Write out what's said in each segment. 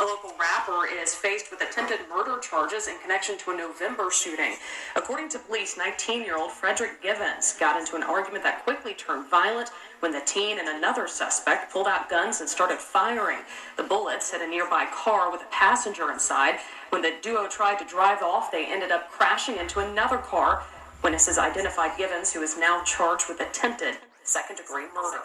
A local rapper is faced with attempted murder charges in connection to a November shooting. According to police, 19 year old Frederick Givens got into an argument that quickly turned violent when the teen and another suspect pulled out guns and started firing. The bullets hit a nearby car with a passenger inside. When the duo tried to drive off, they ended up crashing into another car. Witnesses identified Givens, who is now charged with attempted second degree murder.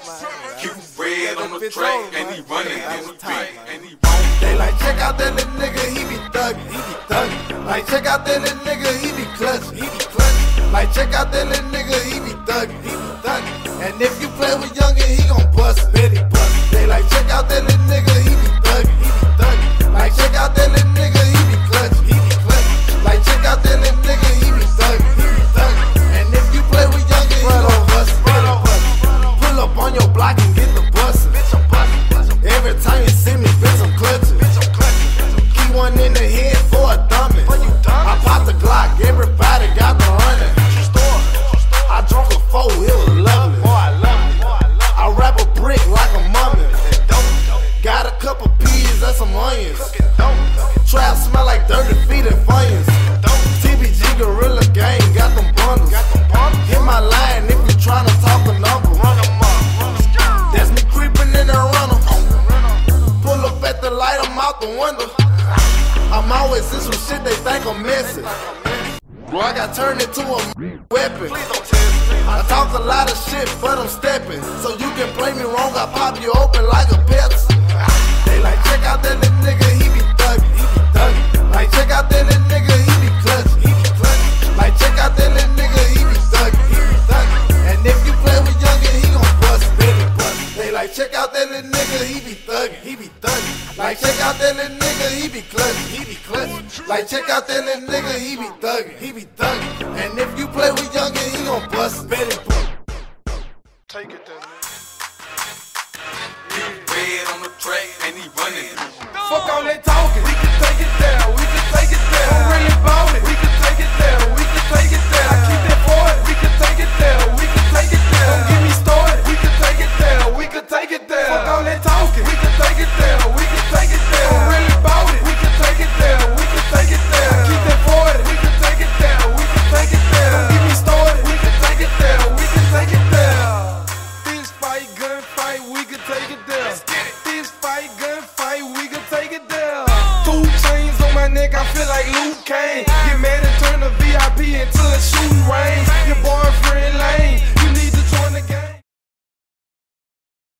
You red on the track and he running in the beat and he They like check out that little nigga, he be thuggin', he be thuggin'. Like check out that little nigga, he be clutchin', he be clutchin'. Like check out that little nigga, he be thuggin', he be thuggin'. And if you play with youngin', he gon' bust, bet he bust. They like out the window. I'm always in some shit they think I'm missing. Bro, I got turned into a weapon. I talk a lot of shit, but I'm stepping. So you can play me wrong, I pop you open like a he be thugging. Like check out that little nigga, he be clutchin'. he be clutchin'. Like check out that little nigga, he be thuggin'. he be thuggin'. And if you play with youngin', he gon' bust it. Take it then. Yeah. Red on the track and he running. Fuck all that talkin'. We can take it down. We can take it down. I'm really about it. We can take it down. We can take it down. I keep it for it. We can take it down. We can take it down. Don't get me started. We can take it down. We can take it down. Fuck all that talkin'. We can we can take it there. I'm really about it. We can take it there, we can take it there. I keep that 40, we can take it there, we can take it there. Don't get me started, we can take it there, we can take it there. Fist fight, gun we can take it there. Fist fight, gun we can take it there. Two chains on my neck, I feel like Luke Cage. Get mad and turn the VIP into a shooting range.